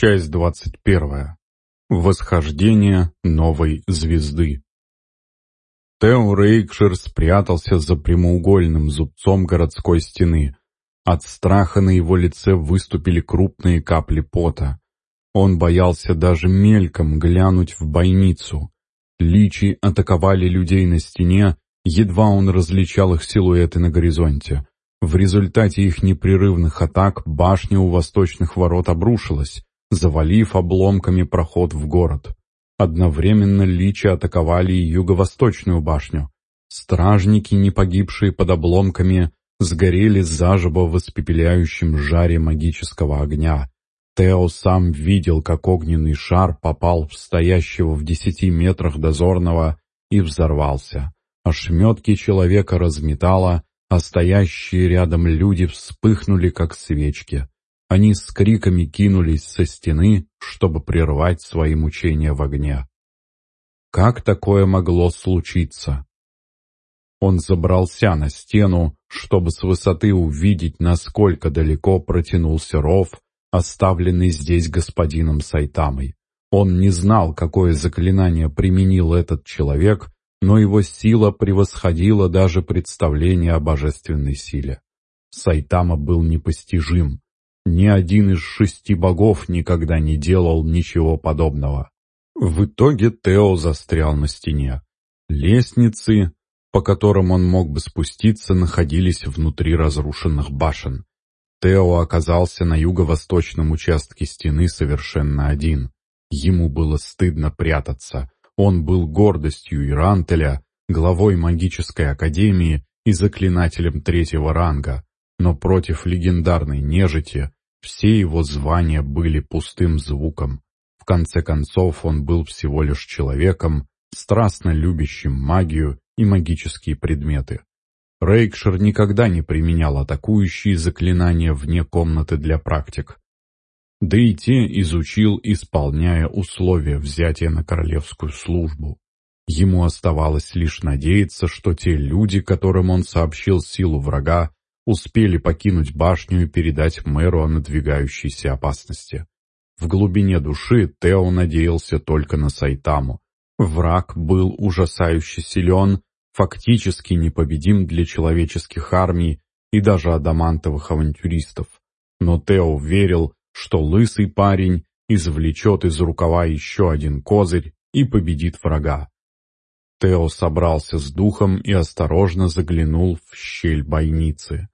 Часть двадцать первая. Восхождение новой звезды. Тео Рейкшир спрятался за прямоугольным зубцом городской стены. От страха на его лице выступили крупные капли пота. Он боялся даже мельком глянуть в бойницу. Личи атаковали людей на стене, едва он различал их силуэты на горизонте. В результате их непрерывных атак башня у восточных ворот обрушилась, завалив обломками проход в город. Одновременно личи атаковали и юго-восточную башню. Стражники, не погибшие под обломками, сгорели заживо в испепеляющем жаре магического огня. Тео сам видел, как огненный шар попал в стоящего в десяти метрах дозорного и взорвался. Ошметки человека разметало, а стоящие рядом люди вспыхнули, как свечки. Они с криками кинулись со стены, чтобы прервать свои мучения в огне. Как такое могло случиться? Он забрался на стену, чтобы с высоты увидеть, насколько далеко протянулся ров, оставленный здесь господином Сайтамой. Он не знал, какое заклинание применил этот человек, но его сила превосходила даже представление о божественной силе. Сайтама был непостижим, ни один из шести богов никогда не делал ничего подобного. В итоге Тео застрял на стене. Лестницы, по которым он мог бы спуститься, находились внутри разрушенных башен. Тео оказался на юго-восточном участке стены совершенно один. Ему было стыдно прятаться. Он был гордостью Ирантеля, главой магической академии и заклинателем третьего ранга, но против легендарной нежити все его звания были пустым звуком. В конце концов, он был всего лишь человеком, страстно любящим магию и магические предметы. Рейкшир никогда не применял атакующие заклинания вне комнаты для практик. Да и те изучил, исполняя условия взятия на королевскую службу. Ему оставалось лишь надеяться, что те люди, которым он сообщил силу врага, успели покинуть башню и передать мэру о надвигающейся опасности. В глубине души Тео надеялся только на Сайтаму. Враг был ужасающе силен, фактически непобедим для человеческих армий и даже адамантовых авантюристов. Но Тео верил, что лысый парень извлечет из рукава еще один козырь и победит врага. Тео собрался с духом и осторожно заглянул в щель бойницы.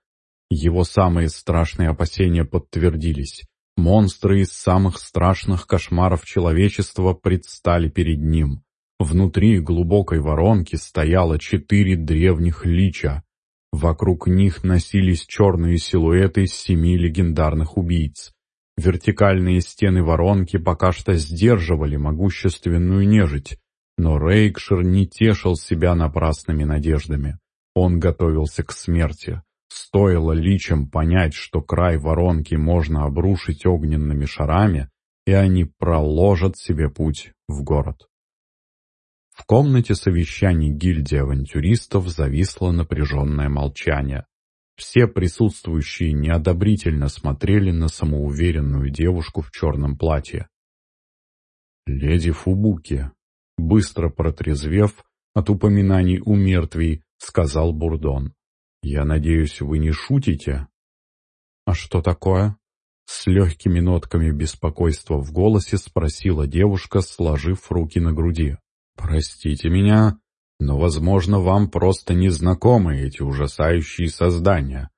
Его самые страшные опасения подтвердились. Монстры из самых страшных кошмаров человечества предстали перед ним. Внутри глубокой воронки стояло четыре древних лича. Вокруг них носились черные силуэты семи легендарных убийц. Вертикальные стены воронки пока что сдерживали могущественную нежить, но Рейкшир не тешил себя напрасными надеждами. Он готовился к смерти. Стоило личам понять, что край воронки можно обрушить огненными шарами, и они проложат себе путь в город. В комнате совещаний гильдии авантюристов зависло напряженное молчание. Все присутствующие неодобрительно смотрели на самоуверенную девушку в черном платье. «Леди Фубуки», быстро протрезвев от упоминаний у мертвей, сказал Бурдон. «Я надеюсь, вы не шутите?» «А что такое?» С легкими нотками беспокойства в голосе спросила девушка, сложив руки на груди. «Простите меня, но, возможно, вам просто не знакомы эти ужасающие создания»,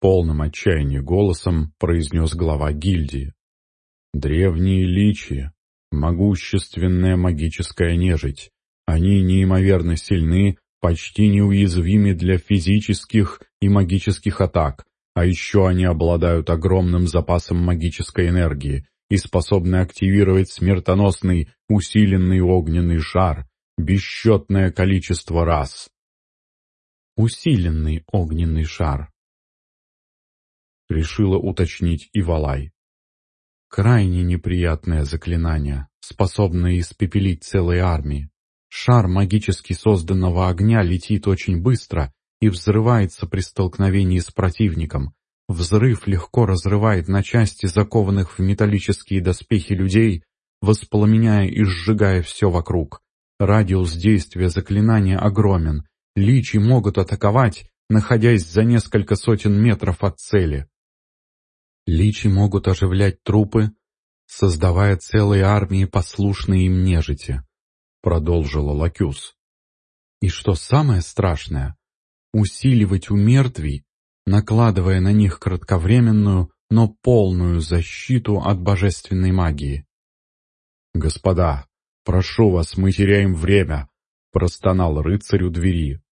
полным отчаяния голосом произнес глава гильдии. «Древние личи, могущественная магическая нежить. Они неимоверно сильны почти неуязвимы для физических и магических атак, а еще они обладают огромным запасом магической энергии и способны активировать смертоносный усиленный огненный шар бесчетное количество раз. Усиленный огненный шар. Решила уточнить Ивалай. Крайне неприятное заклинание, способное испепелить целые армии. Шар магически созданного огня летит очень быстро и взрывается при столкновении с противником. Взрыв легко разрывает на части закованных в металлические доспехи людей, воспламеняя и сжигая все вокруг. Радиус действия заклинания огромен. Личи могут атаковать, находясь за несколько сотен метров от цели. Личи могут оживлять трупы, создавая целые армии послушные им нежити, продолжила Лакюс. И что самое страшное, усиливать у мертвей, накладывая на них кратковременную, но полную защиту от божественной магии. «Господа, прошу вас, мы теряем время», — простонал рыцарь у двери.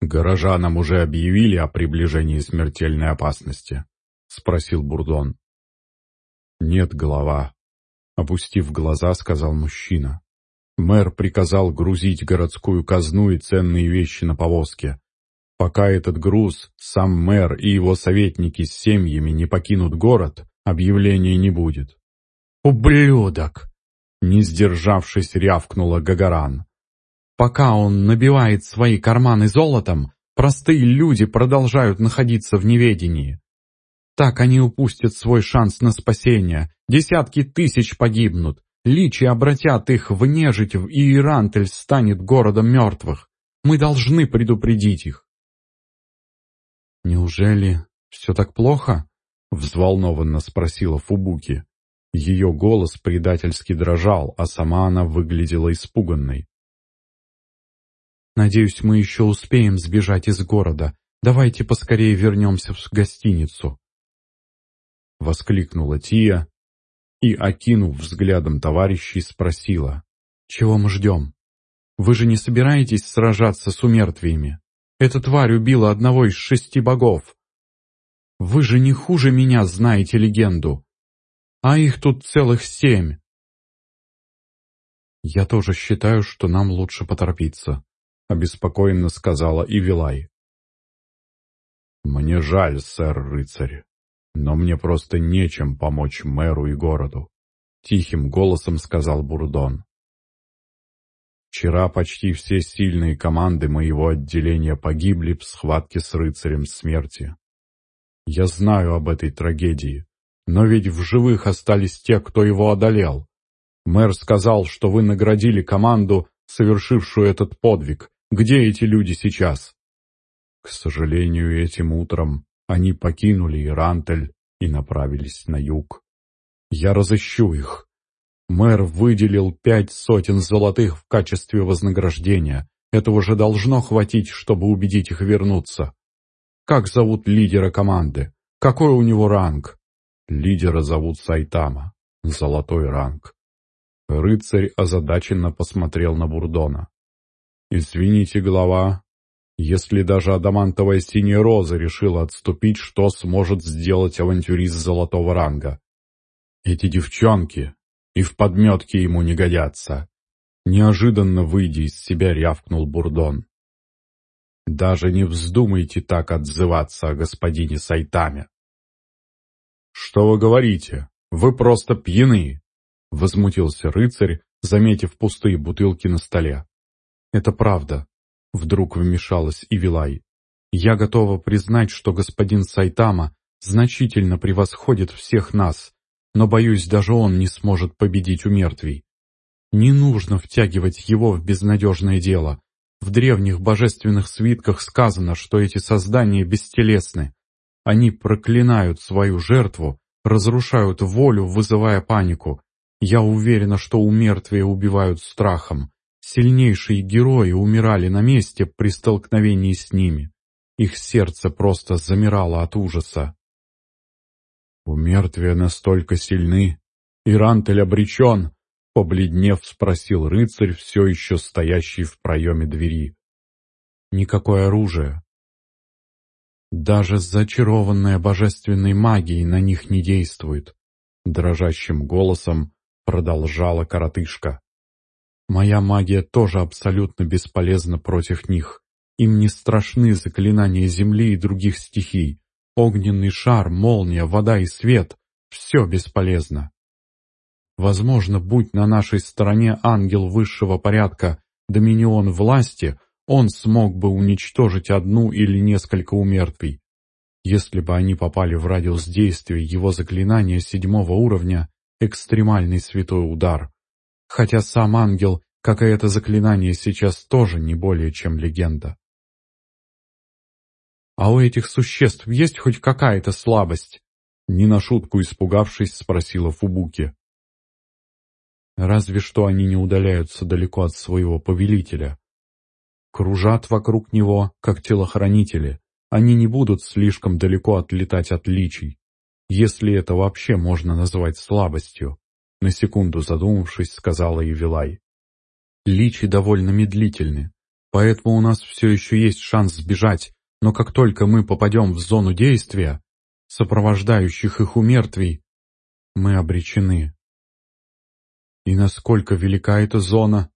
«Горожанам уже объявили о приближении смертельной опасности?» — спросил Бурдон. «Нет, голова», — опустив глаза, сказал мужчина. Мэр приказал грузить городскую казну и ценные вещи на повозке. Пока этот груз, сам мэр и его советники с семьями не покинут город, объявления не будет. «Ублюдок!» Не сдержавшись, рявкнула Гагаран. «Пока он набивает свои карманы золотом, простые люди продолжают находиться в неведении. Так они упустят свой шанс на спасение, десятки тысяч погибнут, личи обратят их в нежить, и Ирантель станет городом мертвых. Мы должны предупредить их. «Неужели все так плохо?» — взволнованно спросила Фубуки. Ее голос предательски дрожал, а сама она выглядела испуганной. «Надеюсь, мы еще успеем сбежать из города. Давайте поскорее вернемся в гостиницу», — воскликнула Тия и, окинув взглядом товарищей, спросила. «Чего мы ждем? Вы же не собираетесь сражаться с умертвиями? Эта тварь убила одного из шести богов. Вы же не хуже меня знаете легенду. А их тут целых семь». «Я тоже считаю, что нам лучше поторопиться», — обеспокоенно сказала Ивилай. «Мне жаль, сэр-рыцарь», но мне просто нечем помочь мэру и городу», — тихим голосом сказал Бурдон. «Вчера почти все сильные команды моего отделения погибли в схватке с рыцарем смерти. Я знаю об этой трагедии, но ведь в живых остались те, кто его одолел. Мэр сказал, что вы наградили команду, совершившую этот подвиг. Где эти люди сейчас?» К сожалению, этим утром они покинули Ирантель и направились на юг. Я разыщу их. Мэр выделил пять сотен золотых в качестве вознаграждения. Этого же должно хватить, чтобы убедить их вернуться. Как зовут лидера команды? Какой у него ранг? Лидера зовут Сайтама. Золотой ранг. Рыцарь озадаченно посмотрел на Бурдона. «Извините, глава, если даже адамантовая синяя роза решила отступить, что сможет сделать авантюрист золотого ранга? Эти девчонки и в подметке ему не годятся. Неожиданно выйдя из себя, рявкнул Бурдон. Даже не вздумайте так отзываться о господине Сайтаме. «Что вы говорите? Вы просто пьяны!» — возмутился рыцарь, заметив пустые бутылки на столе. «Это правда», Вдруг вмешалась Ивилай. «Я готова признать, что господин Сайтама значительно превосходит всех нас, но, боюсь, даже он не сможет победить у мертвей. Не нужно втягивать его в безнадежное дело. В древних божественных свитках сказано, что эти создания бестелесны. Они проклинают свою жертву, разрушают волю, вызывая панику. Я уверена, что у мертвия убивают страхом. Сильнейшие герои умирали на месте при столкновении с ними. Их сердце просто замирало от ужаса. «У мертвия настолько сильны, и Рантель обречен», — побледнев спросил рыцарь, все еще стоящий в проеме двери. «Никакое оружие. Даже зачарованная божественной магией на них не действует», — дрожащим голосом продолжала коротышка. Моя магия тоже абсолютно бесполезна против них. Им не страшны заклинания земли и других стихий. Огненный шар, молния, вода и свет — все бесполезно. Возможно, будь на нашей стороне ангел высшего порядка, доминион власти, он смог бы уничтожить одну или несколько умертвий. Если бы они попали в радиус действия его заклинания седьмого уровня, экстремальный святой удар. Хотя сам ангел, как и это заклинание, сейчас тоже не более чем легенда. «А у этих существ есть хоть какая-то слабость?» Не на шутку испугавшись, спросила Фубуки. «Разве что они не удаляются далеко от своего повелителя. Кружат вокруг него, как телохранители. Они не будут слишком далеко отлетать от личий, если это вообще можно назвать слабостью», на секунду задумавшись, сказала Евилай. «Личи довольно медлительны, поэтому у нас все еще есть шанс сбежать, но как только мы попадем в зону действия, сопровождающих их умертвий, мы обречены. И насколько велика эта зона?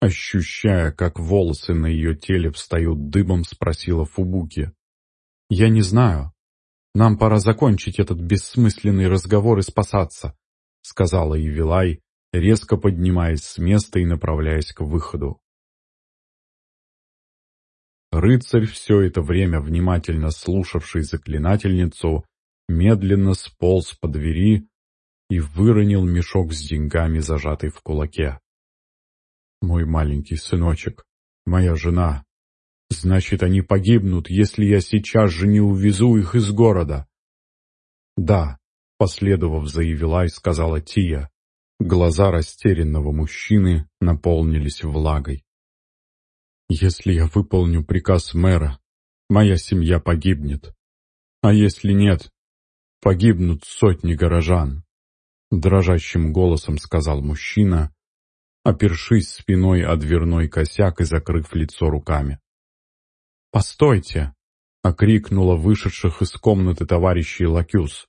Ощущая, как волосы на ее теле встают дыбом, спросила Фубуки. Я не знаю. Нам пора закончить этот бессмысленный разговор и спасаться, сказала Евилай, резко поднимаясь с места и направляясь к выходу. Рыцарь, все это время внимательно слушавший заклинательницу, медленно сполз по двери и выронил мешок с деньгами, зажатый в кулаке. «Мой маленький сыночек, моя жена. Значит, они погибнут, если я сейчас же не увезу их из города». «Да», — последовав за Евилай, сказала Тия. Глаза растерянного мужчины наполнились влагой. Если я выполню приказ мэра, моя семья погибнет. А если нет, погибнут сотни горожан. Дрожащим голосом сказал мужчина, опершись спиной о дверной косяк и закрыв лицо руками. «Постойте!» — окрикнула вышедших из комнаты товарищей Лакюс.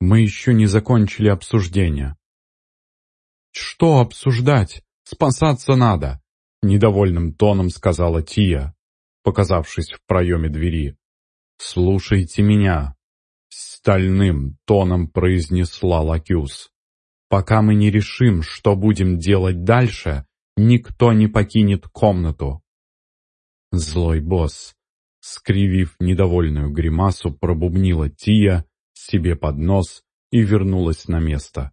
«Мы еще не закончили обсуждение». «Что обсуждать? Спасаться надо!» Недовольным тоном сказала Тия, показавшись в проеме двери. «Слушайте меня!» Стальным тоном произнесла Лакюс. «Пока мы не решим, что будем делать дальше, никто не покинет комнату». Злой босс, скривив недовольную гримасу, пробубнила Тия себе под нос и вернулась на место.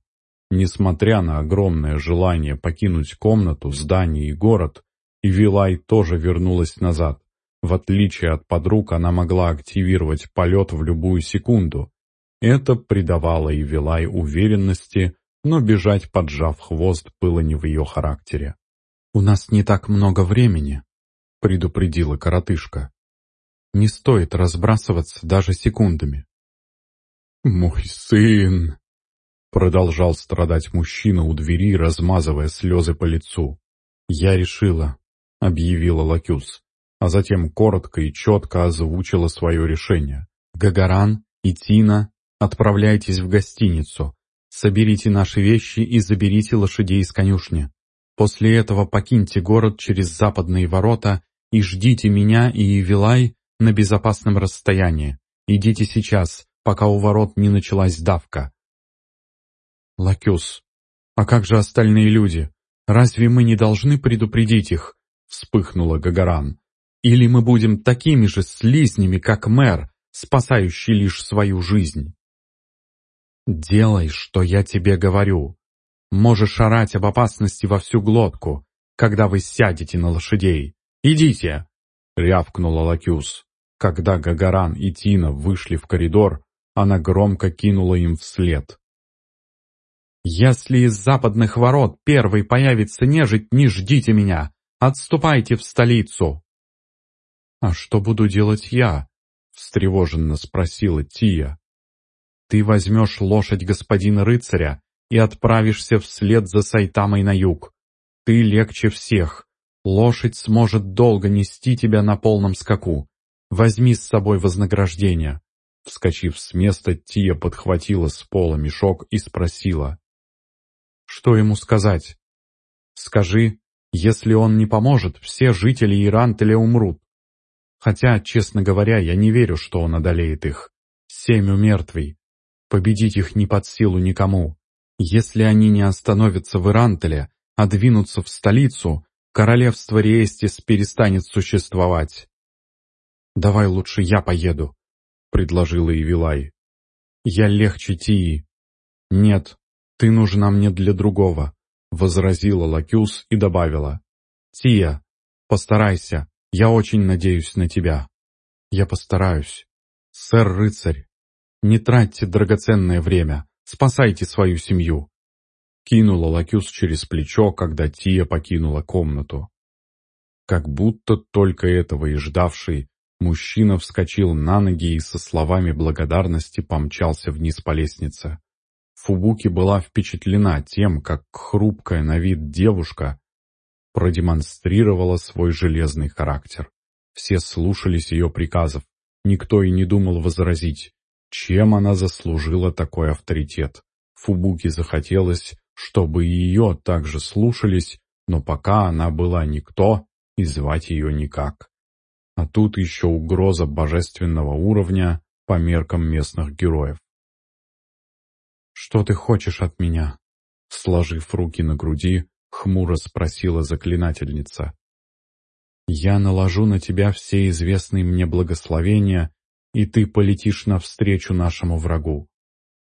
Несмотря на огромное желание покинуть комнату, здание и город, Ивилай тоже вернулась назад. В отличие от подруг, она могла активировать полет в любую секунду. Это придавало Ивилай уверенности, но бежать, поджав хвост, было не в ее характере. «У нас не так много времени», — предупредила коротышка. «Не стоит разбрасываться даже секундами». «Мой сын!» Продолжал страдать мужчина у двери, размазывая слезы по лицу. «Я решила», — объявила Лакюс, а затем коротко и четко озвучила свое решение. «Гагаран и Тина, отправляйтесь в гостиницу, соберите наши вещи и заберите лошадей из конюшни. После этого покиньте город через западные ворота и ждите меня и Вилай на безопасном расстоянии. Идите сейчас, пока у ворот не началась давка. Лакюс. «А как же остальные люди? Разве мы не должны предупредить их?» Вспыхнула Гагаран. «Или мы будем такими же слизнями, как мэр, спасающий лишь свою жизнь?» «Делай, что я тебе говорю. Можешь орать об опасности во всю глотку, когда вы сядете на лошадей. Идите!» — рявкнула Лакюс. Когда Гагаран и Тина вышли в коридор, она громко кинула им вслед. «Если из западных ворот первый появится нежить, не ждите меня! Отступайте в столицу!» «А что буду делать я?» — встревоженно спросила Тия. «Ты возьмешь лошадь господина рыцаря и отправишься вслед за Сайтамой на юг. Ты легче всех. Лошадь сможет долго нести тебя на полном скаку. Возьми с собой вознаграждение». Вскочив с места, Тия подхватила с пола мешок и спросила. Что ему сказать? Скажи, если он не поможет, все жители Ирантеля умрут. Хотя, честно говоря, я не верю, что он одолеет их. Семь умертвий. Победить их не под силу никому. Если они не остановятся в Ирантеле, а двинутся в столицу, королевство Риестис перестанет существовать. Давай лучше я поеду. — предложила Ивилай. «Я легче Тии». «Нет, ты нужна мне для другого», — возразила Лакюс и добавила. «Тия, постарайся, я очень надеюсь на тебя». «Я постараюсь. Сэр-рыцарь, не тратьте драгоценное время, спасайте свою семью». Кинула Лакюс через плечо, когда Тия покинула комнату. Как будто только этого и ждавший, мужчина вскочил на ноги и со словами благодарности помчался вниз по лестнице. Фубуки была впечатлена тем, как хрупкая на вид девушка продемонстрировала свой железный характер. Все слушались ее приказов, никто и не думал возразить, чем она заслужила такой авторитет. Фубуки захотелось, чтобы ее также слушались, но пока она была никто, и звать ее никак. А тут еще угроза божественного уровня по меркам местных героев. «Что ты хочешь от меня?» Сложив руки на груди, хмуро спросила заклинательница. «Я наложу на тебя все известные мне благословения, и ты полетишь навстречу нашему врагу».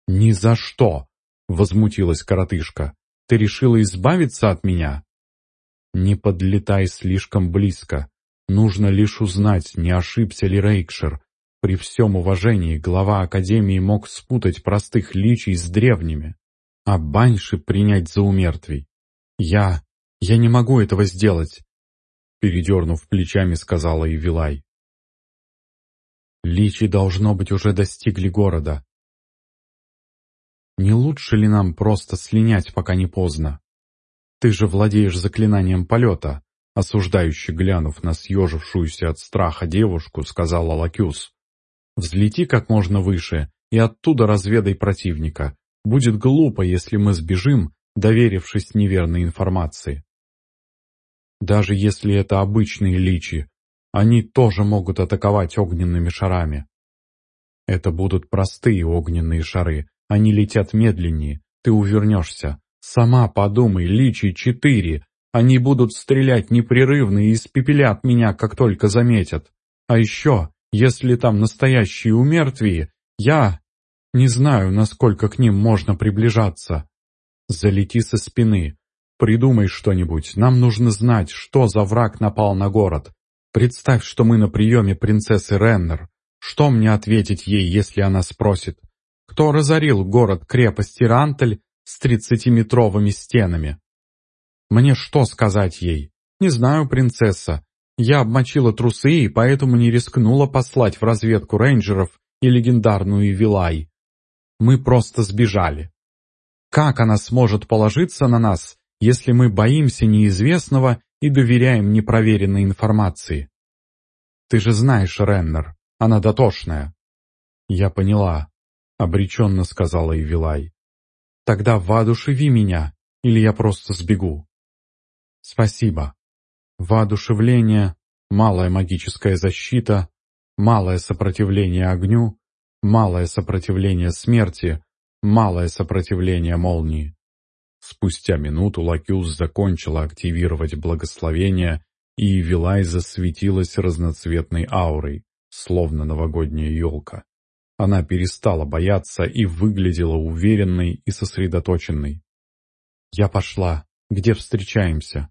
«Ни за что!» — возмутилась коротышка. «Ты решила избавиться от меня?» «Не подлетай слишком близко. Нужно лишь узнать, не ошибся ли Рейкшир, при всем уважении глава Академии мог спутать простых личий с древними, а баньши принять за умертвий. «Я... я не могу этого сделать», — передернув плечами, сказала Ивилай. «Личи, должно быть, уже достигли города. Не лучше ли нам просто слинять, пока не поздно? Ты же владеешь заклинанием полета», — осуждающий глянув на съежившуюся от страха девушку, сказала Лакюс. Взлети как можно выше и оттуда разведай противника. Будет глупо, если мы сбежим, доверившись неверной информации. Даже если это обычные личи, они тоже могут атаковать огненными шарами. Это будут простые огненные шары, они летят медленнее, ты увернешься. Сама подумай, личи четыре, они будут стрелять непрерывно и испепелят меня, как только заметят. А еще если там настоящие умертвие, я не знаю, насколько к ним можно приближаться. Залети со спины. Придумай что-нибудь. Нам нужно знать, что за враг напал на город. Представь, что мы на приеме принцессы Реннер. Что мне ответить ей, если она спросит? Кто разорил город-крепость Ирантель с тридцатиметровыми стенами? Мне что сказать ей? Не знаю, принцесса. Я обмочила трусы и поэтому не рискнула послать в разведку рейнджеров и легендарную Вилай. Мы просто сбежали. Как она сможет положиться на нас, если мы боимся неизвестного и доверяем непроверенной информации? Ты же знаешь, Реннер, она дотошная. Я поняла, — обреченно сказала Ивилай. Тогда воодушеви меня, или я просто сбегу. Спасибо. Воодушевление, малая магическая защита, малое сопротивление огню, малое сопротивление смерти, малое сопротивление молнии. Спустя минуту Лакюс закончила активировать благословение, и Вилай засветилась разноцветной аурой, словно новогодняя елка. Она перестала бояться и выглядела уверенной и сосредоточенной. «Я пошла. Где встречаемся?»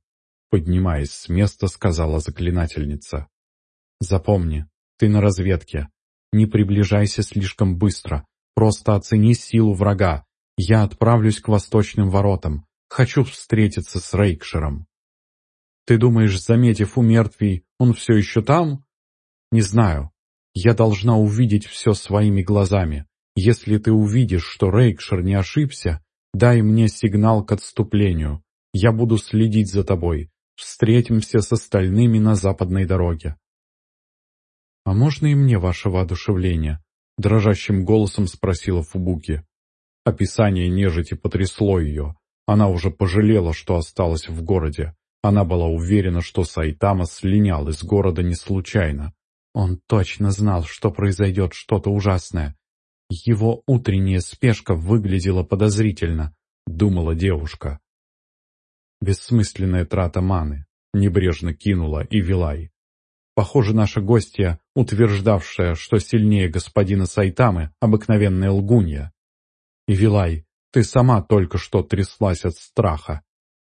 Поднимаясь с места, сказала заклинательница. «Запомни, ты на разведке. Не приближайся слишком быстро. Просто оцени силу врага. Я отправлюсь к восточным воротам. Хочу встретиться с Рейкшером». «Ты думаешь, заметив у мертвей, он все еще там?» «Не знаю. Я должна увидеть все своими глазами. Если ты увидишь, что Рейкшер не ошибся, дай мне сигнал к отступлению. Я буду следить за тобой. Встретимся с остальными на западной дороге. «А можно и мне ваше воодушевление?» — дрожащим голосом спросила Фубуки. Описание нежити потрясло ее. Она уже пожалела, что осталась в городе. Она была уверена, что Сайтама слинял из города не случайно. Он точно знал, что произойдет что-то ужасное. Его утренняя спешка выглядела подозрительно, думала девушка. Бессмысленная трата маны, небрежно кинула и Вилай. Похоже, наша гостья, утверждавшая, что сильнее господина Сайтамы, обыкновенная лгунья. И Вилай, ты сама только что тряслась от страха.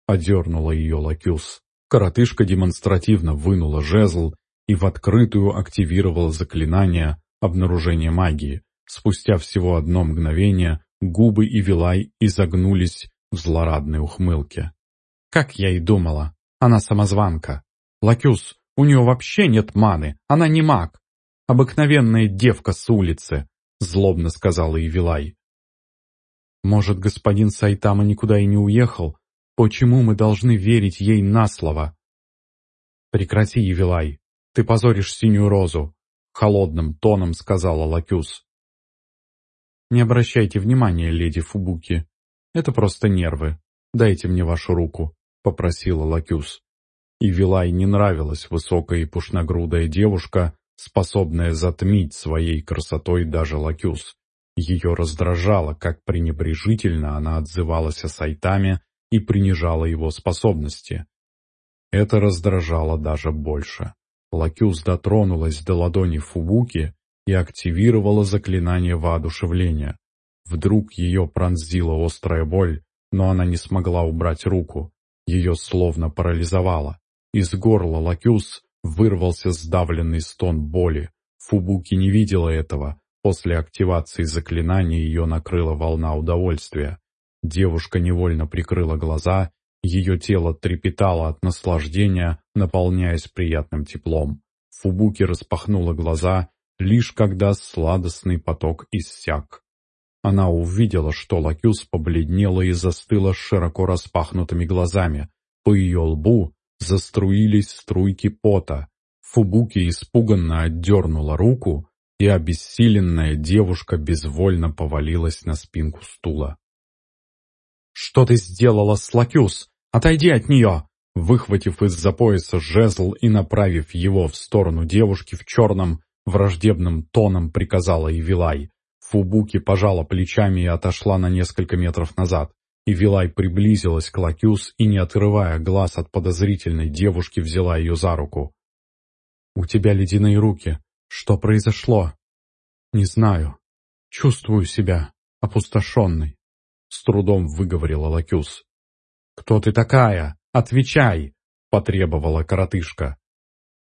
Одернула ее Лакюс. Коротышка демонстративно вынула жезл и в открытую активировала заклинание обнаружения магии. Спустя всего одно мгновение губы и Вилай изогнулись в злорадной ухмылке. Как я и думала, она самозванка. Лакюс, у нее вообще нет маны, она не маг. Обыкновенная девка с улицы, злобно сказала Евилай. Может, господин Сайтама никуда и не уехал? Почему мы должны верить ей на слово? Прекрати, Евилай, ты позоришь синюю розу, холодным тоном сказала Лакюс. Не обращайте внимания, леди Фубуки. Это просто нервы. Дайте мне вашу руку, попросила Лакюс. И Вилай не нравилась высокая и пушногрудая девушка, способная затмить своей красотой даже Лакюс. Ее раздражало, как пренебрежительно она отзывалась о Сайтаме и принижала его способности. Это раздражало даже больше. Лакюс дотронулась до ладони Фубуки и активировала заклинание воодушевления. Вдруг ее пронзила острая боль, но она не смогла убрать руку. Ее словно парализовало. Из горла Лакюс вырвался сдавленный стон боли. Фубуки не видела этого. После активации заклинания ее накрыла волна удовольствия. Девушка невольно прикрыла глаза, ее тело трепетало от наслаждения, наполняясь приятным теплом. Фубуки распахнула глаза, лишь когда сладостный поток иссяк. Она увидела, что Лакюс побледнела и застыла с широко распахнутыми глазами. По ее лбу заструились струйки пота. Фубуки испуганно отдернула руку, и обессиленная девушка безвольно повалилась на спинку стула. «Что ты сделала, Слакюс? Отойди от нее!» Выхватив из-за пояса жезл и направив его в сторону девушки в черном, враждебным тоном приказала Ивилай. Фубуки пожала плечами и отошла на несколько метров назад и Вилай приблизилась к Лакюс и, не отрывая глаз от подозрительной девушки, взяла ее за руку. «У тебя ледяные руки. Что произошло?» «Не знаю. Чувствую себя опустошенной», — с трудом выговорила Лакюс. «Кто ты такая? Отвечай!» — потребовала коротышка.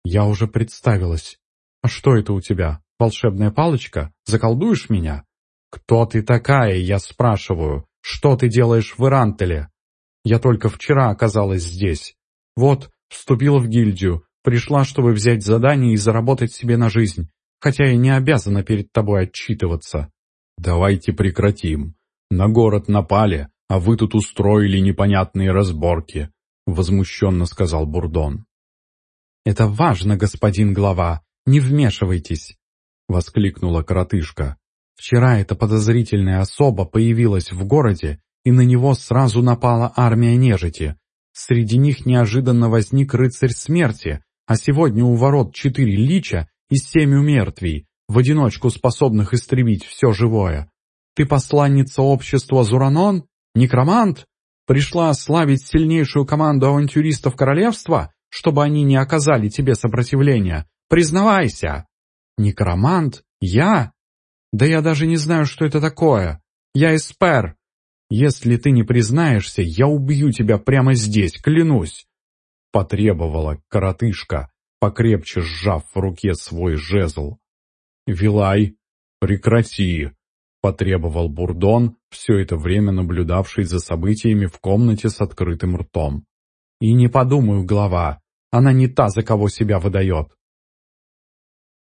«Я уже представилась. А что это у тебя? Волшебная палочка? Заколдуешь меня?» «Кто ты такая, я спрашиваю? Что ты делаешь в Ирантеле? Я только вчера оказалась здесь. Вот, вступила в гильдию, пришла, чтобы взять задание и заработать себе на жизнь, хотя и не обязана перед тобой отчитываться». «Давайте прекратим. На город напали, а вы тут устроили непонятные разборки», — возмущенно сказал Бурдон. «Это важно, господин глава, не вмешивайтесь», — воскликнула коротышка. Вчера эта подозрительная особа появилась в городе, и на него сразу напала армия нежити. Среди них неожиданно возник рыцарь смерти, а сегодня у ворот четыре лича и семь умертвий, в одиночку способных истребить все живое. Ты посланница общества Зуранон? Некромант? Пришла славить сильнейшую команду авантюристов королевства, чтобы они не оказали тебе сопротивления? Признавайся! Некромант? Я? Да я даже не знаю, что это такое. Я эспер. Если ты не признаешься, я убью тебя прямо здесь, клянусь. Потребовала коротышка, покрепче сжав в руке свой жезл. «Вилай, прекрати!» — потребовал Бурдон, все это время наблюдавший за событиями в комнате с открытым ртом. «И не подумаю, глава, она не та, за кого себя выдает.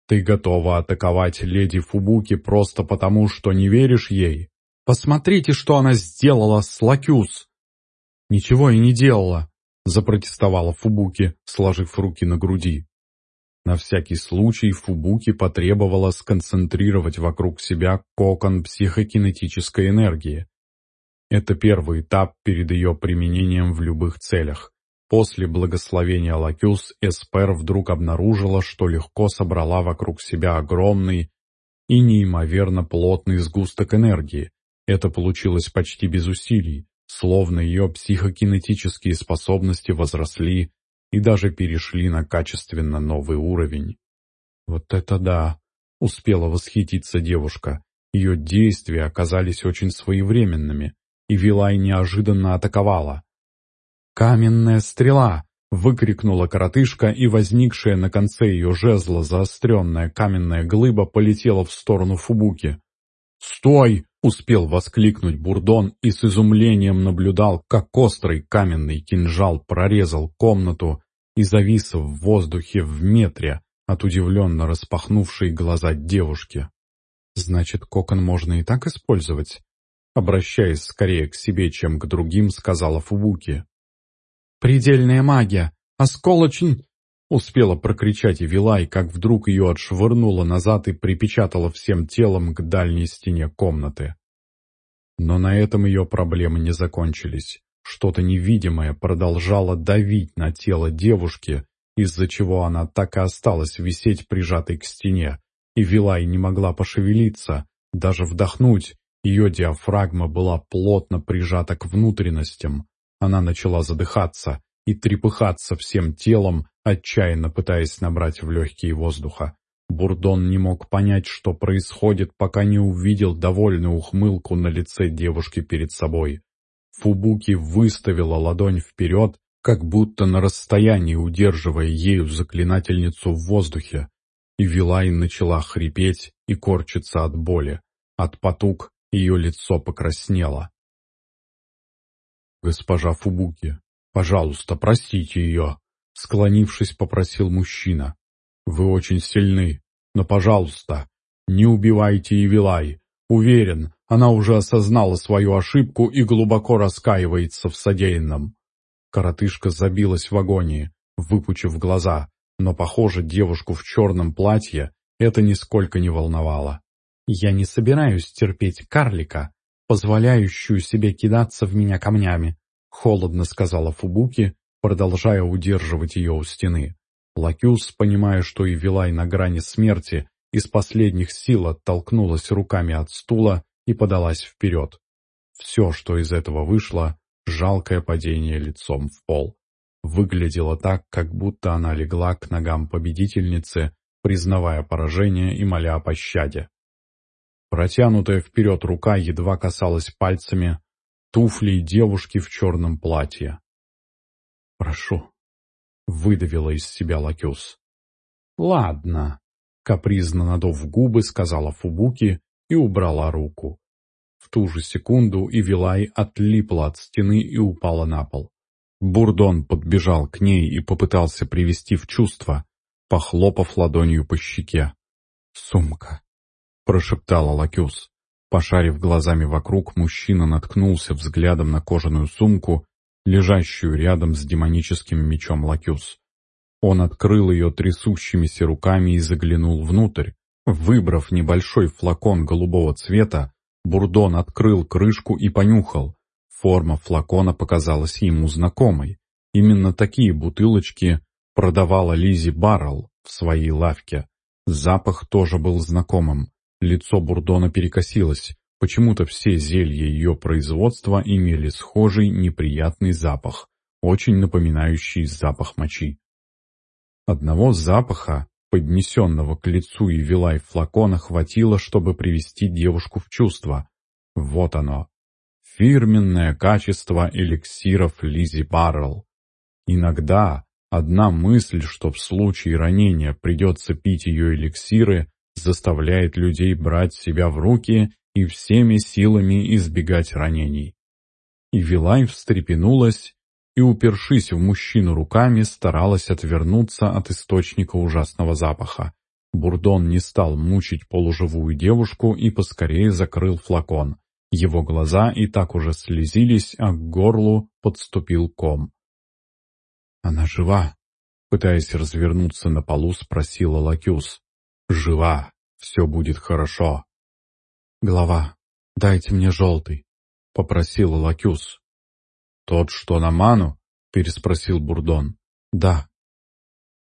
Ты готова атаковать леди Фубуки просто потому, что не веришь ей? Посмотрите, что она сделала с Лакюс!» «Ничего и не делала», — запротестовала Фубуки, сложив руки на груди. На всякий случай Фубуки потребовала сконцентрировать вокруг себя кокон психокинетической энергии. Это первый этап перед ее применением в любых целях. После благословения Лакюс Эспер вдруг обнаружила, что легко собрала вокруг себя огромный и неимоверно плотный сгусток энергии. Это получилось почти без усилий, словно ее психокинетические способности возросли и даже перешли на качественно новый уровень. «Вот это да!» — успела восхититься девушка. Ее действия оказались очень своевременными, и Вилай неожиданно атаковала. «Каменная стрела!» — выкрикнула коротышка, и возникшая на конце ее жезла заостренная каменная глыба полетела в сторону Фубуки. «Стой!» — успел воскликнуть Бурдон и с изумлением наблюдал, как острый каменный кинжал прорезал комнату и завис в воздухе в метре от удивленно распахнувшей глаза девушки. «Значит, кокон можно и так использовать?» Обращаясь скорее к себе, чем к другим, сказала Фубуки. «Предельная магия! Осколочн!» Успела прокричать Вилай, как вдруг ее отшвырнуло назад и припечатало всем телом к дальней стене комнаты. Но на этом ее проблемы не закончились. Что-то невидимое продолжало давить на тело девушки, из-за чего она так и осталась висеть прижатой к стене, и Вилай не могла пошевелиться, даже вдохнуть, ее диафрагма была плотно прижата к внутренностям. Она начала задыхаться и трепыхаться всем телом, отчаянно пытаясь набрать в легкие воздуха. Бурдон не мог понять, что происходит, пока не увидел довольную ухмылку на лице девушки перед собой. Фубуки выставила ладонь вперед, как будто на расстоянии удерживая ею заклинательницу в воздухе, и Вилай начала хрипеть и корчиться от боли. От потуг ее лицо покраснело. «Госпожа Фубуки, пожалуйста, простите ее», — склонившись, попросил мужчина. «Вы очень сильны, но, пожалуйста, не убивайте Ивилай. Уверен, она уже осознала свою ошибку и глубоко раскаивается в содеянном». Коротышка забилась в агонии, выпучив глаза, но, похоже, девушку в черном платье это нисколько не волновало. «Я не собираюсь терпеть карлика, позволяющую себе кидаться в меня камнями», холодно сказала Фубуки, продолжая удерживать ее у стены. Лакюс, понимая, что и Вилай на грани смерти, из последних сил оттолкнулась руками от стула и подалась вперед. Все, что из этого вышло, жалкое падение лицом в пол. Выглядело так, как будто она легла к ногам победительницы, признавая поражение и моля о пощаде. Протянутая вперед рука едва касалась пальцами туфлей девушки в черном платье. «Прошу», — выдавила из себя Лакюс. «Ладно», — капризно надув губы, сказала Фубуки и убрала руку. В ту же секунду Ивилай отлипла от стены и упала на пол. Бурдон подбежал к ней и попытался привести в чувство, похлопав ладонью по щеке. «Сумка», — прошептала Лакюс. Пошарив глазами вокруг, мужчина наткнулся взглядом на кожаную сумку, лежащую рядом с демоническим мечом Лакюс. Он открыл ее трясущимися руками и заглянул внутрь. Выбрав небольшой флакон голубого цвета, Бурдон открыл крышку и понюхал. Форма флакона показалась ему знакомой. Именно такие бутылочки продавала Лизи Баррелл в своей лавке. Запах тоже был знакомым. Лицо Бурдона перекосилось. Почему-то все зелья ее производства имели схожий неприятный запах, очень напоминающий запах мочи. Одного запаха, поднесенного к лицу и Вилай флакона, хватило, чтобы привести девушку в чувство. Вот оно. Фирменное качество эликсиров Лизи Баррелл. Иногда одна мысль, что в случае ранения придется пить ее эликсиры, заставляет людей брать себя в руки и всеми силами избегать ранений. И Вилай встрепенулась и, упершись в мужчину руками, старалась отвернуться от источника ужасного запаха. Бурдон не стал мучить полуживую девушку и поскорее закрыл флакон. Его глаза и так уже слезились, а к горлу подступил ком. «Она жива?» — пытаясь развернуться на полу, спросила Лакюс. «Жива, все будет хорошо». «Глава, дайте мне желтый», — попросила Лакюс. «Тот, что на ману?» — переспросил Бурдон. «Да».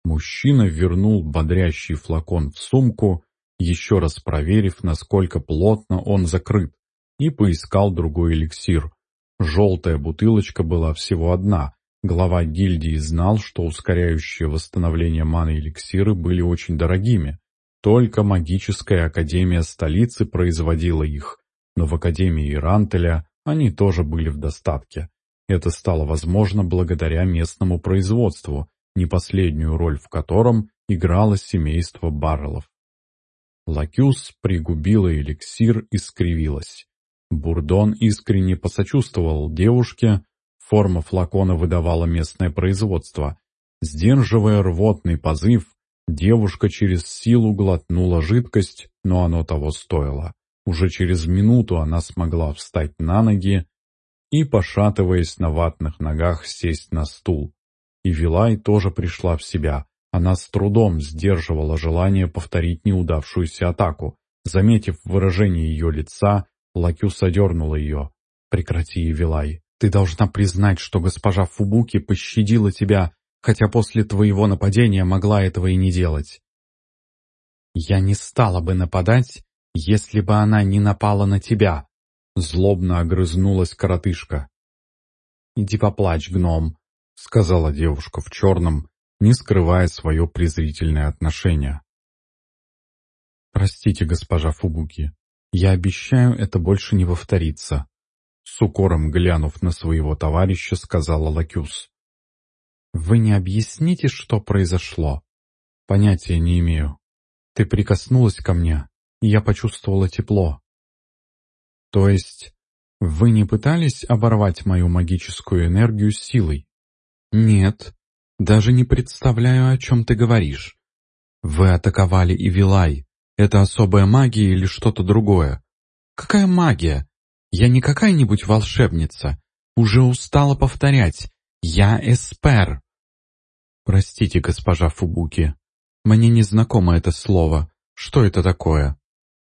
Мужчина вернул бодрящий флакон в сумку, еще раз проверив, насколько плотно он закрыт, и поискал другой эликсир. Желтая бутылочка была всего одна, Глава гильдии знал, что ускоряющие восстановление маны эликсиры были очень дорогими. Только магическая академия столицы производила их, но в академии Ирантеля они тоже были в достатке. Это стало возможно благодаря местному производству, не последнюю роль в котором играло семейство Баррелов. Лакюс пригубила эликсир и скривилась. Бурдон искренне посочувствовал девушке, форма флакона выдавала местное производство. Сдерживая рвотный позыв, девушка через силу глотнула жидкость, но оно того стоило. Уже через минуту она смогла встать на ноги и, пошатываясь на ватных ногах, сесть на стул. И Вилай тоже пришла в себя. Она с трудом сдерживала желание повторить неудавшуюся атаку. Заметив выражение ее лица, Лакюс одернула ее. «Прекрати, Вилай. Ты должна признать, что госпожа Фубуки пощадила тебя, хотя после твоего нападения могла этого и не делать». «Я не стала бы нападать, если бы она не напала на тебя», — злобно огрызнулась коротышка. «Иди поплачь, гном», — сказала девушка в черном, не скрывая свое презрительное отношение. «Простите, госпожа Фубуки, я обещаю, это больше не повторится», — с укором глянув на своего товарища, сказала Лакюс. «Вы не объясните, что произошло?» «Понятия не имею. Ты прикоснулась ко мне, и я почувствовала тепло». «То есть вы не пытались оборвать мою магическую энергию силой?» «Нет, даже не представляю, о чем ты говоришь. Вы атаковали Ивилай. Это особая магия или что-то другое? Какая магия? Я не какая-нибудь волшебница. Уже устала повторять. Я Эспер. Простите, госпожа Фубуки. Мне не знакомо это слово. Что это такое?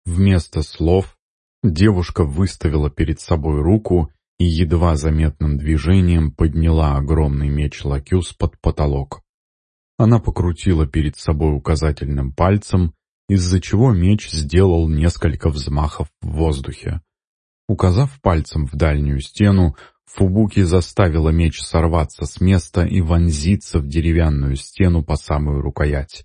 Вместо слов девушка выставила перед собой руку и едва заметным движением подняла огромный меч Лакюс под потолок. Она покрутила перед собой указательным пальцем, из-за чего меч сделал несколько взмахов в воздухе. Указав пальцем в дальнюю стену, Фубуки заставила меч сорваться с места и вонзиться в деревянную стену по самую рукоять.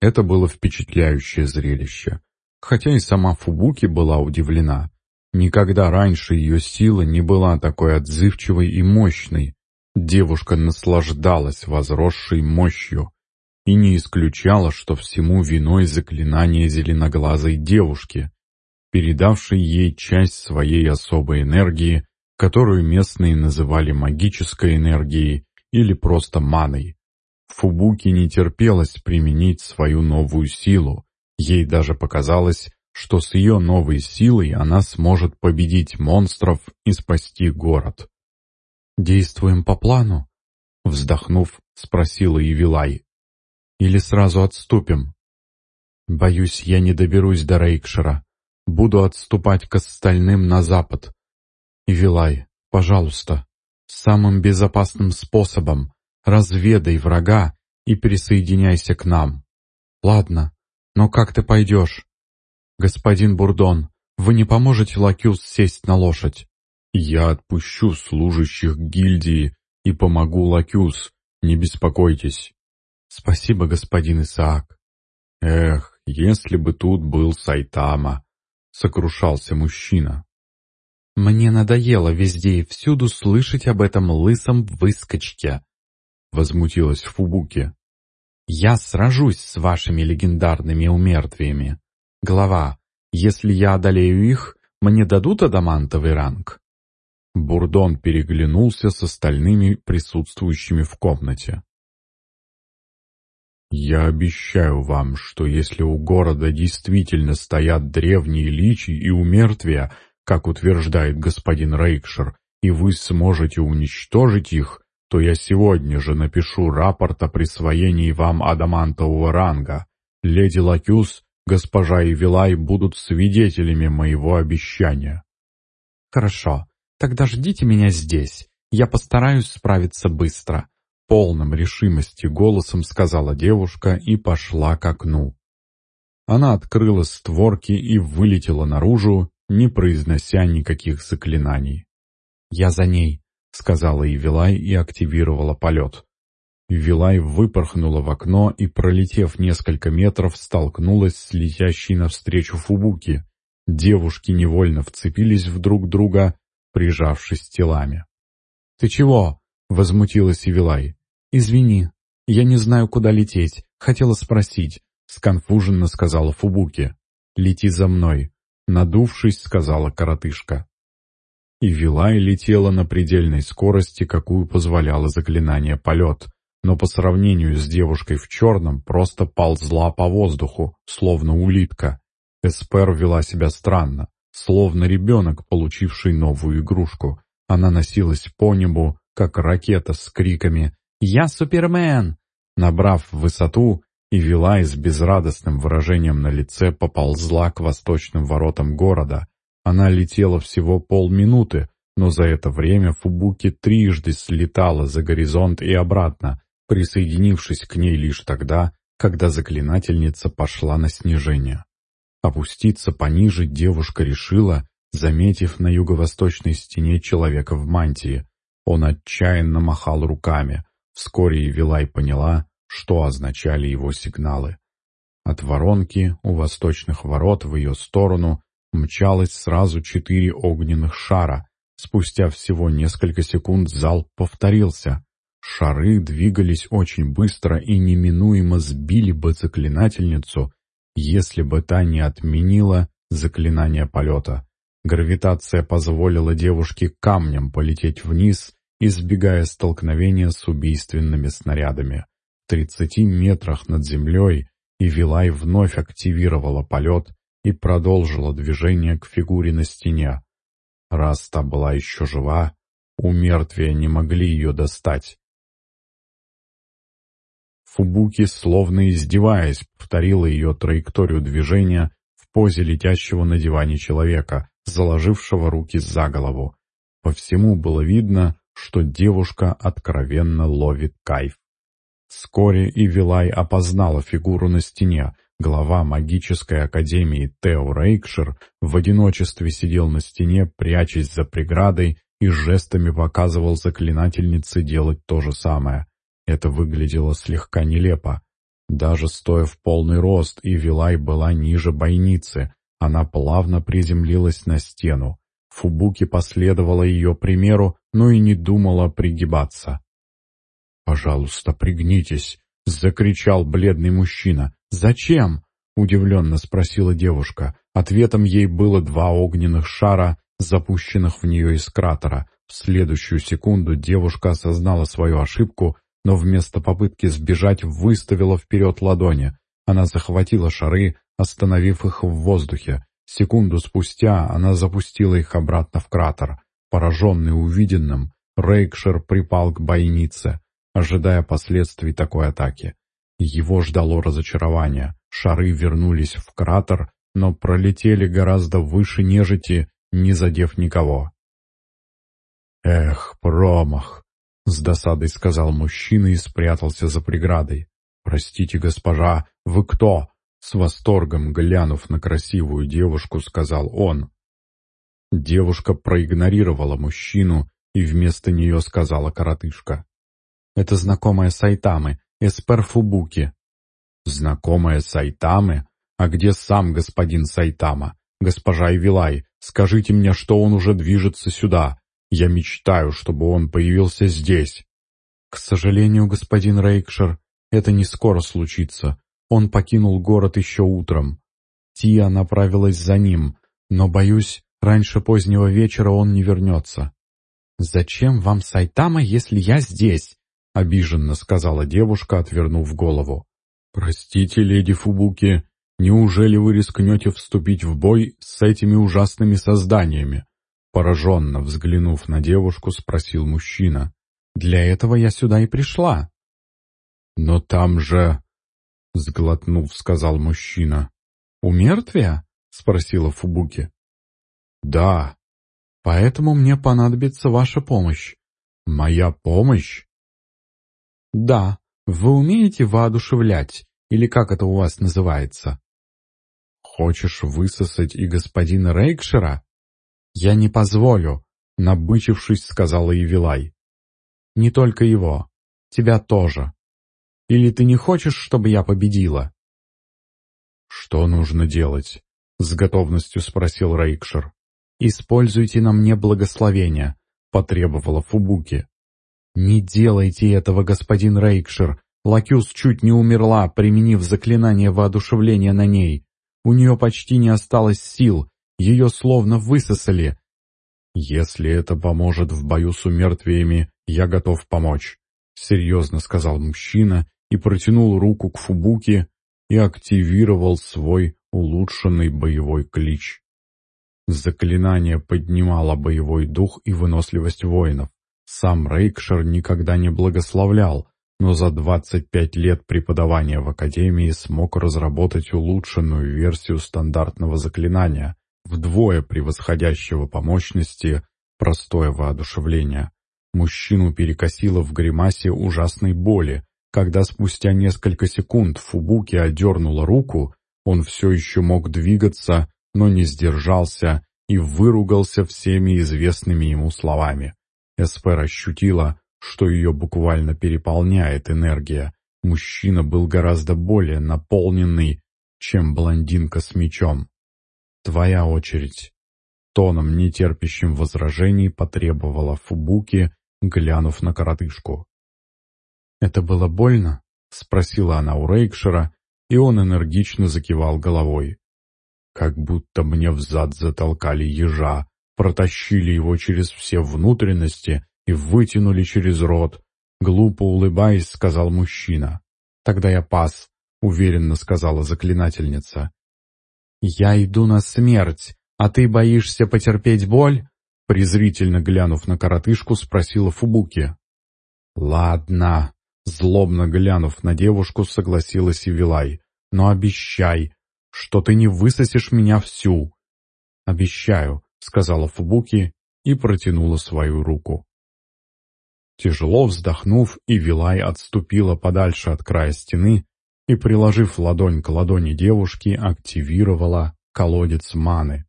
Это было впечатляющее зрелище. Хотя и сама Фубуки была удивлена. Никогда раньше ее сила не была такой отзывчивой и мощной. Девушка наслаждалась возросшей мощью и не исключала, что всему виной заклинание зеленоглазой девушки, передавшей ей часть своей особой энергии, которую местные называли магической энергией или просто маной. Фубуки не терпелось применить свою новую силу, ей даже показалось, что с ее новой силой она сможет победить монстров и спасти город. «Действуем по плану?» — вздохнув, спросила Евилай. «Или сразу отступим?» «Боюсь, я не доберусь до Рейкшира. Буду отступать к остальным на запад. Евилай, пожалуйста, самым безопасным способом разведай врага и присоединяйся к нам. Ладно, но как ты пойдешь? «Господин Бурдон, вы не поможете Лакюс сесть на лошадь?» «Я отпущу служащих гильдии и помогу Лакюс, не беспокойтесь». «Спасибо, господин Исаак». «Эх, если бы тут был Сайтама», — сокрушался мужчина. «Мне надоело везде и всюду слышать об этом лысом выскочке», — возмутилась Фубуки. «Я сражусь с вашими легендарными умертвиями. Глава. Если я одолею их, мне дадут адамантовый ранг? Бурдон переглянулся с остальными присутствующими в комнате. «Я обещаю вам, что если у города действительно стоят древние личи и умертвия, как утверждает господин Рейкшир, и вы сможете уничтожить их, то я сегодня же напишу рапорт о присвоении вам адамантового ранга. Леди Лакюс госпожа и Вилай будут свидетелями моего обещания». «Хорошо, тогда ждите меня здесь. Я постараюсь справиться быстро», — полным решимости голосом сказала девушка и пошла к окну. Она открыла створки и вылетела наружу, не произнося никаких заклинаний. «Я за ней. — сказала Ивилай и активировала полет. Вилай выпорхнула в окно и, пролетев несколько метров, столкнулась с летящей навстречу Фубуки. Девушки невольно вцепились в друг друга, прижавшись телами. «Ты чего?» — возмутилась Ивилай. «Извини, я не знаю, куда лететь. Хотела спросить», — сконфуженно сказала Фубуки. «Лети за мной», — надувшись, сказала коротышка. И Вилай летела на предельной скорости, какую позволяло заклинание полет — но по сравнению с девушкой в черном просто ползла по воздуху, словно улитка. Эспер вела себя странно, словно ребенок, получивший новую игрушку. Она носилась по небу, как ракета с криками «Я Супермен!». Набрав высоту, и вела с безрадостным выражением на лице поползла к восточным воротам города. Она летела всего полминуты, но за это время Фубуки трижды слетала за горизонт и обратно, присоединившись к ней лишь тогда, когда заклинательница пошла на снижение. Опуститься пониже девушка решила, заметив на юго-восточной стене человека в мантии. Он отчаянно махал руками. Вскоре и Вилай поняла, что означали его сигналы. От воронки у восточных ворот в ее сторону мчалось сразу четыре огненных шара. Спустя всего несколько секунд зал повторился. Шары двигались очень быстро и неминуемо сбили бы заклинательницу, если бы та не отменила заклинание полета. Гравитация позволила девушке камнем полететь вниз, избегая столкновения с убийственными снарядами. В тридцати метрах над землей Ивилай вновь активировала полет и продолжила движение к фигуре на стене. Раз та была еще жива, у мертвия не могли ее достать. Фубуки, словно издеваясь, повторила ее траекторию движения в позе летящего на диване человека, заложившего руки за голову. По всему было видно, что девушка откровенно ловит кайф. Вскоре и Вилай опознала фигуру на стене. Глава магической академии Тео Рейкшир в одиночестве сидел на стене, прячась за преградой, и жестами показывал заклинательнице делать то же самое. Это выглядело слегка нелепо. Даже стоя в полный рост, и Вилай была ниже бойницы, она плавно приземлилась на стену. Фубуки последовала ее примеру, но и не думала пригибаться. «Пожалуйста, пригнитесь!» — закричал бледный мужчина. «Зачем?» — удивленно спросила девушка. Ответом ей было два огненных шара, запущенных в нее из кратера. В следующую секунду девушка осознала свою ошибку но вместо попытки сбежать выставила вперед ладони. Она захватила шары, остановив их в воздухе. Секунду спустя она запустила их обратно в кратер. Пораженный увиденным, Рейкшир припал к бойнице, ожидая последствий такой атаки. Его ждало разочарование. Шары вернулись в кратер, но пролетели гораздо выше нежити, не задев никого. «Эх, промах!» С досадой сказал мужчина и спрятался за преградой. «Простите, госпожа, вы кто?» С восторгом, глянув на красивую девушку, сказал он. Девушка проигнорировала мужчину и вместо нее сказала коротышка. «Это знакомая Сайтамы, Эспер Фубуки». «Знакомая Сайтамы? А где сам господин Сайтама? Госпожа Ивилай, скажите мне, что он уже движется сюда. Я мечтаю, чтобы он появился здесь. К сожалению, господин Рейкшир, это не скоро случится. Он покинул город еще утром. Тия направилась за ним, но, боюсь, раньше позднего вечера он не вернется. «Зачем вам Сайтама, если я здесь?» — обиженно сказала девушка, отвернув голову. «Простите, леди Фубуки, неужели вы рискнете вступить в бой с этими ужасными созданиями?» Пораженно взглянув на девушку, спросил мужчина. «Для этого я сюда и пришла». «Но там же...» — сглотнув, сказал мужчина. «У мертвия?» — спросила Фубуки. «Да. Поэтому мне понадобится ваша помощь». «Моя помощь?» «Да. Вы умеете воодушевлять, или как это у вас называется?» «Хочешь высосать и господина Рейкшера?» «Я не позволю», Набычившись, сказала Евилай. «Не только его. Тебя тоже. Или ты не хочешь, чтобы я победила?» «Что нужно делать?» — с готовностью спросил Рейкшир. «Используйте на мне благословение», — потребовала Фубуки. «Не делайте этого, господин Рейкшир. Лакюс чуть не умерла, применив заклинание воодушевления на ней. У нее почти не осталось сил, ее словно высосали. Если это поможет в бою с умертвиями, я готов помочь», — серьезно сказал мужчина и протянул руку к Фубуке и активировал свой улучшенный боевой клич. Заклинание поднимало боевой дух и выносливость воинов. Сам Рейкшер никогда не благословлял, но за 25 лет преподавания в Академии смог разработать улучшенную версию стандартного заклинания, вдвое превосходящего по мощности простое воодушевление. Мужчину перекосило в гримасе ужасной боли, когда спустя несколько секунд Фубуки одернула руку, он все еще мог двигаться, но не сдержался и выругался всеми известными ему словами. Эспер ощутила, что ее буквально переполняет энергия. Мужчина был гораздо более наполненный, чем блондинка с мечом. «Твоя очередь», — тоном, нетерпящим возражений, потребовала Фубуки, глянув на коротышку. «Это было больно?» — спросила она у Рейкшера, и он энергично закивал головой как будто мне взад затолкали ежа, протащили его через все внутренности и вытянули через рот. Глупо улыбаясь, сказал мужчина. «Тогда я пас», — уверенно сказала заклинательница. «Я иду на смерть, а ты боишься потерпеть боль?» Презрительно глянув на коротышку, спросила Фубуки. «Ладно», — злобно глянув на девушку, согласилась и Вилай. «Но обещай, что ты не высосешь меня всю». «Обещаю», — сказала Фубуки и протянула свою руку. Тяжело вздохнув, и Вилай отступила подальше от края стены и, приложив ладонь к ладони девушки, активировала колодец маны.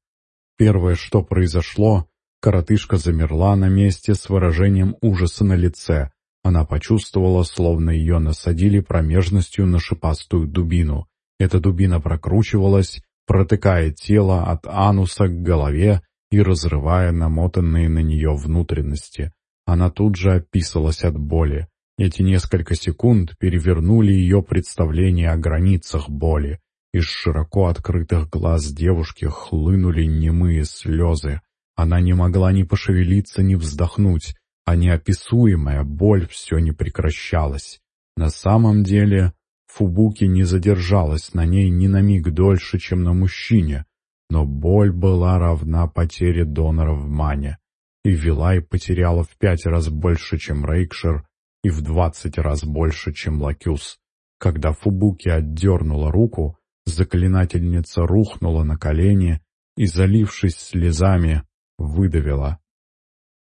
Первое, что произошло, коротышка замерла на месте с выражением ужаса на лице. Она почувствовала, словно ее насадили промежностью на шипастую дубину. Эта дубина прокручивалась, протыкая тело от ануса к голове и разрывая намотанные на нее внутренности. Она тут же описалась от боли. Эти несколько секунд перевернули ее представление о границах боли. Из широко открытых глаз девушки хлынули немые слезы. Она не могла ни пошевелиться, ни вздохнуть, а неописуемая боль все не прекращалась. На самом деле Фубуки не задержалась на ней ни на миг дольше, чем на мужчине, но боль была равна потере донора в мане, и Вилай потеряла в пять раз больше, чем Рейкшир, и в двадцать раз больше, чем Лакюс. Когда Фубуки отдернула руку, заклинательница рухнула на колени и, залившись слезами, выдавила.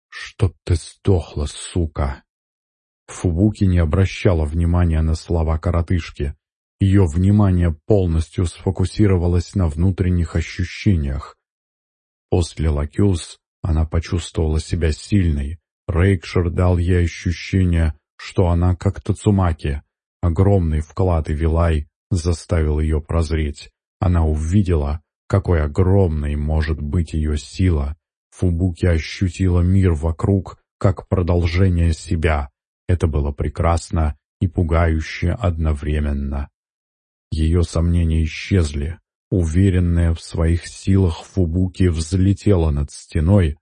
«Чтоб ты сдохла, сука!» Фубуки не обращала внимания на слова коротышки. Ее внимание полностью сфокусировалось на внутренних ощущениях. После Лакюс она почувствовала себя сильной. Рейкшир дал ей ощущение, что она как Тацумаки. Огромный вклад и Вилай заставил ее прозреть. Она увидела, какой огромной может быть ее сила. Фубуки ощутила мир вокруг, как продолжение себя. Это было прекрасно и пугающе одновременно. Ее сомнения исчезли. Уверенная в своих силах Фубуки взлетела над стеной.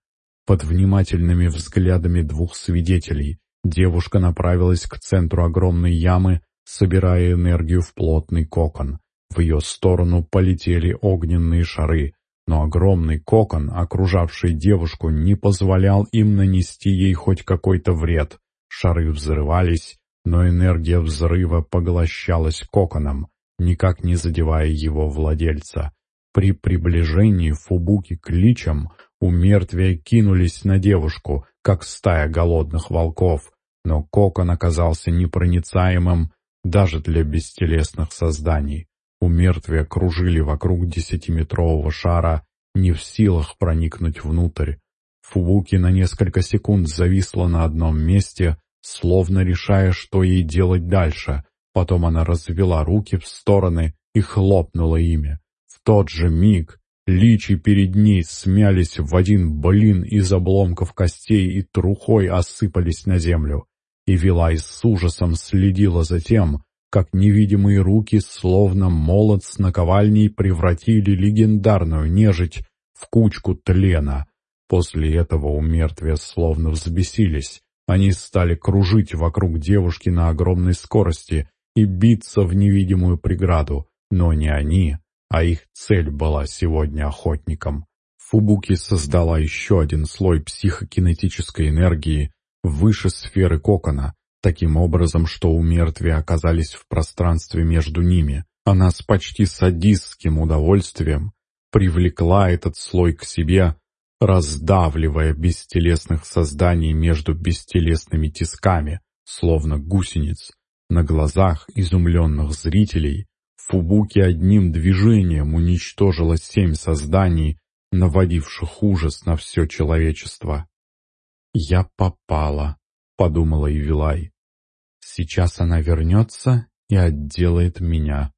Под внимательными взглядами двух свидетелей девушка направилась к центру огромной ямы, собирая энергию в плотный кокон. В ее сторону полетели огненные шары, но огромный кокон, окружавший девушку, не позволял им нанести ей хоть какой-то вред. Шары взрывались, но энергия взрыва поглощалась коконом, никак не задевая его владельца. При приближении Фубуки к личам у мертвия кинулись на девушку, как стая голодных волков, но кокон оказался непроницаемым даже для бестелесных созданий. У мертвия кружили вокруг десятиметрового шара, не в силах проникнуть внутрь. Фубуки на несколько секунд зависла на одном месте, словно решая, что ей делать дальше. Потом она развела руки в стороны и хлопнула ими. В тот же миг личи перед ней смялись в один блин из обломков костей и трухой осыпались на землю. И Вилай с ужасом следила за тем, как невидимые руки, словно молот с наковальней, превратили легендарную нежить в кучку тлена. После этого у мертвия словно взбесились. Они стали кружить вокруг девушки на огромной скорости и биться в невидимую преграду, но не они, а их цель была сегодня охотником. Фубуки создала еще один слой психокинетической энергии выше сферы кокона, таким образом, что у мертвия оказались в пространстве между ними. Она с почти садистским удовольствием привлекла этот слой к себе, раздавливая бестелесных созданий между бестелесными тисками, словно гусениц. На глазах изумленных зрителей Фубуки одним движением уничтожила семь созданий, наводивших ужас на все человечество. «Я попала», — подумала Ивилай. «Сейчас она вернется и отделает меня».